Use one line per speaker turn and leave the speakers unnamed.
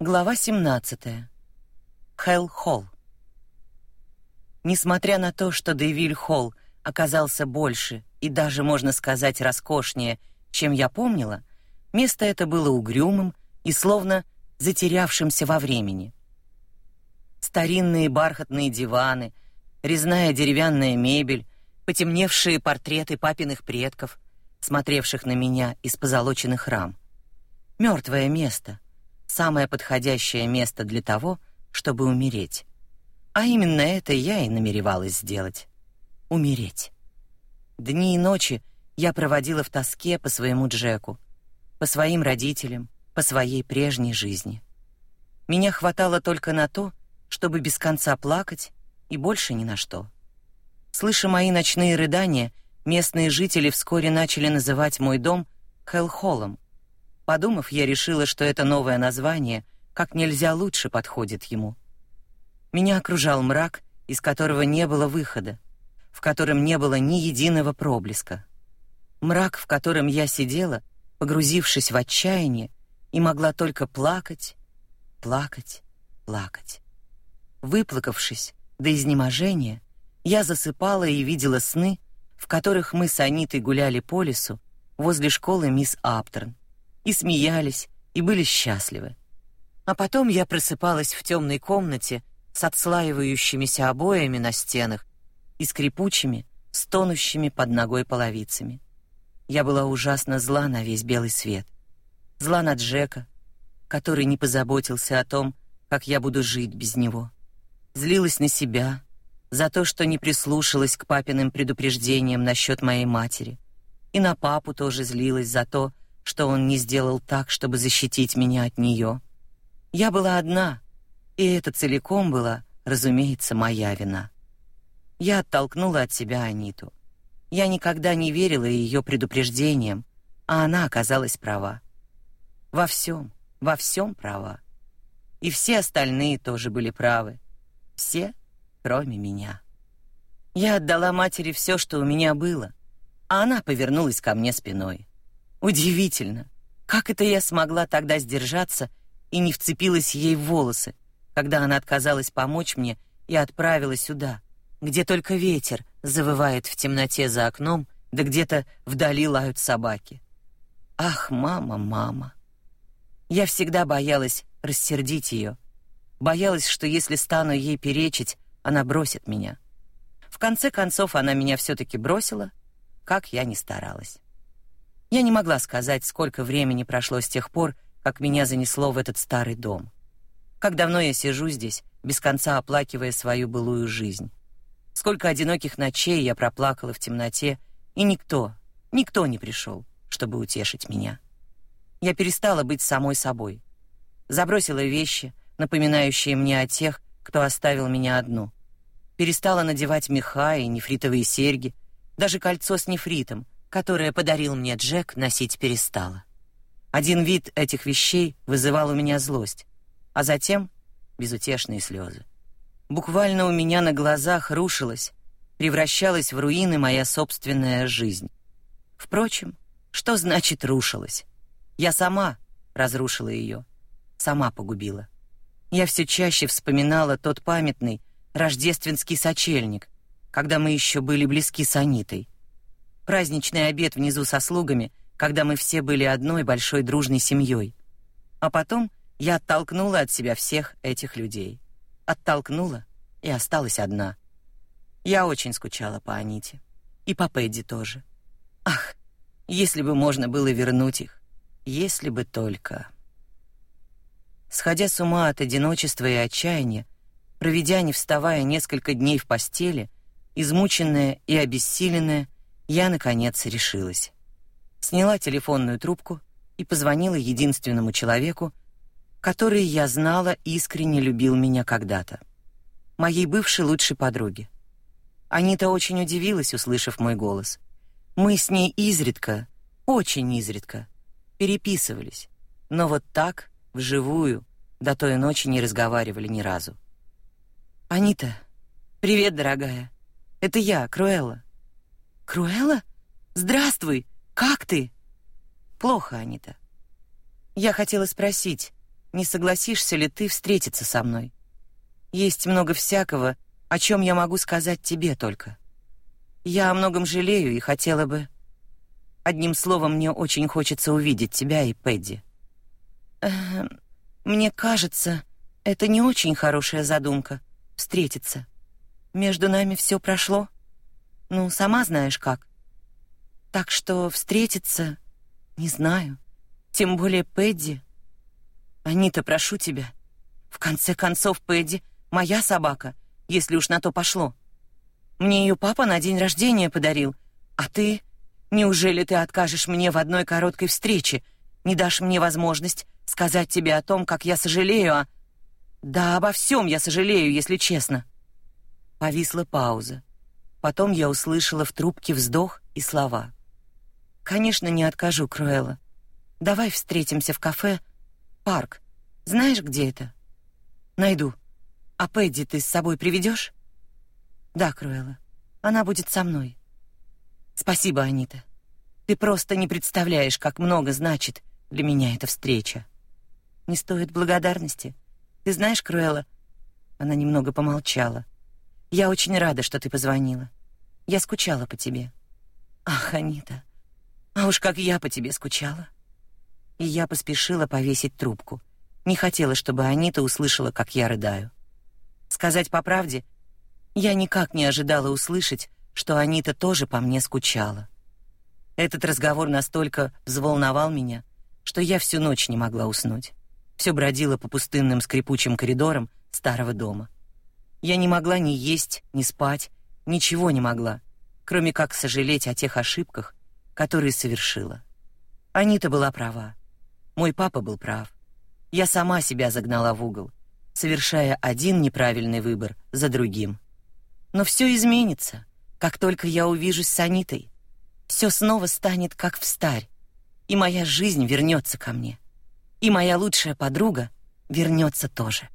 Глава 17. Хелл Холл. Несмотря на то, что Дэвиль Холл оказался больше и даже, можно сказать, роскошнее, чем я помнила, место это было угрюмым и словно затерявшимся во времени. Старинные бархатные диваны, резная деревянная мебель, потемневшие портреты папиных предков, смотревших на меня из позолоченных рам. Мертвое место, самое подходящее место для того, чтобы умереть. А именно это я и намеревалась сделать. Умереть. Дни и ночи я проводила в тоске по своему Джеку, по своим родителям, по своей прежней жизни. Меня хватало только на то, чтобы без конца плакать и больше ни на что. Слыша мои ночные рыдания, местные жители вскоре начали называть мой дом Хелхолом. Подумав, я решила, что это новое название как нельзя лучше подходит ему. Меня окружал мрак, из которого не было выхода, в котором не было ни единого проблеска. Мрак, в котором я сидела, погрузившись в отчаяние, и могла только плакать, плакать, плакать. Выплакавшись до изнеможения, я засыпала и видела сны, в которых мы с Анитой гуляли по лесу возле школы мисс Аптерн и смеялись и были счастливы. А потом я просыпалась в темной комнате с отслаивающимися обоями на стенах и скрипучими, стонущими под ногой половицами. Я была ужасно зла на весь белый свет. Зла на Джека, который не позаботился о том, как я буду жить без него. Злилась на себя за то, что не прислушалась к папиным предупреждениям насчет моей матери. И на папу тоже злилась за то, что он не сделал так, чтобы защитить меня от нее. Я была одна, и это целиком была, разумеется, моя вина. Я оттолкнула от себя Аниту. Я никогда не верила ее предупреждениям, а она оказалась права. Во всем, во всем права. И все остальные тоже были правы. Все, кроме меня. Я отдала матери все, что у меня было, а она повернулась ко мне спиной. Удивительно, как это я смогла тогда сдержаться и не вцепилась ей в волосы, когда она отказалась помочь мне и отправила сюда, где только ветер завывает в темноте за окном, да где-то вдали лают собаки. Ах, мама, мама. Я всегда боялась рассердить ее, боялась, что если стану ей перечить, она бросит меня. В конце концов она меня все таки бросила, как я ни старалась. Я не могла сказать, сколько времени прошло с тех пор, как меня занесло в этот старый дом. Как давно я сижу здесь, без конца оплакивая свою былую жизнь. Сколько одиноких ночей я проплакала в темноте, и никто, никто не пришел, чтобы утешить меня. Я перестала быть самой собой. Забросила вещи, напоминающие мне о тех, кто оставил меня одну. Перестала надевать меха и нефритовые серьги, даже кольцо с нефритом, которое подарил мне Джек, носить перестала. Один вид этих вещей вызывал у меня злость, а затем безутешные слезы. Буквально у меня на глазах рушилась, превращалась в руины моя собственная жизнь. Впрочем, что значит рушилась? Я сама разрушила ее, сама погубила. Я все чаще вспоминала тот памятный рождественский сочельник, когда мы еще были близки с Анитой праздничный обед внизу со слугами, когда мы все были одной большой дружной семьей. А потом я оттолкнула от себя всех этих людей. Оттолкнула и осталась одна. Я очень скучала по Аните. И по Пэдди тоже. Ах, если бы можно было вернуть их. Если бы только... Сходя с ума от одиночества и отчаяния, проведя не вставая несколько дней в постели, измученная и обессиленная, я наконец решилась. Сняла телефонную трубку и позвонила единственному человеку, который я знала искренне любил меня когда-то. Моей бывшей лучшей подруге. Анита очень удивилась, услышав мой голос. Мы с ней изредка, очень изредка переписывались, но вот так, вживую, до той ночи не разговаривали ни разу. Анита, привет, дорогая. Это я, Круэлла. Круэлла? Здравствуй. Как ты? Плохо, Анита. Я хотела спросить, не согласишься ли ты встретиться со мной. Есть много всякого, о чем я могу сказать тебе только. Я о многом жалею и хотела бы... Одним словом, мне очень хочется увидеть тебя и Пэдди. Эм, мне кажется, это не очень хорошая задумка — встретиться. Между нами все прошло. Ну, сама знаешь как. Так что встретиться... Не знаю. Тем более Пэдди. Анита, прошу тебя. В конце концов, Пэдди — моя собака, если уж на то пошло. Мне ее папа на день рождения подарил. А ты... Неужели ты откажешь мне в одной короткой встрече, не дашь мне возможность сказать тебе о том, как я сожалею о... Да обо всем я сожалею, если честно. Повисла пауза. Потом я услышала в трубке вздох и слова. Конечно, не откажу, Круэлла. Давай встретимся в кафе Парк. Знаешь, где это? Найду. А Пэдди ты с собой приведешь? Да, Круэлла. Она будет со мной. Спасибо, Анита. Ты просто не представляешь, как много значит для меня эта встреча. Не стоит благодарности. Ты знаешь, Круэлла, она немного помолчала. Я очень рада, что ты позвонила. Я скучала по тебе. Ах, Анита. А уж как я по тебе скучала. И я поспешила повесить трубку. Не хотела, чтобы Анита услышала, как я рыдаю. Сказать по правде, я никак не ожидала услышать, что Анита тоже по мне скучала. Этот разговор настолько взволновал меня, что я всю ночь не могла уснуть все бродила по пустынным скрипучим коридорам старого дома. Я не могла ни есть, ни спать, ничего не могла, кроме как сожалеть о тех ошибках, которые совершила. Анита была права. Мой папа был прав. Я сама себя загнала в угол, совершая один неправильный выбор за другим. Но все изменится, как только я увижусь с Анитой. Все снова станет как в старь, и моя жизнь вернется ко мне и моя лучшая подруга вернется тоже.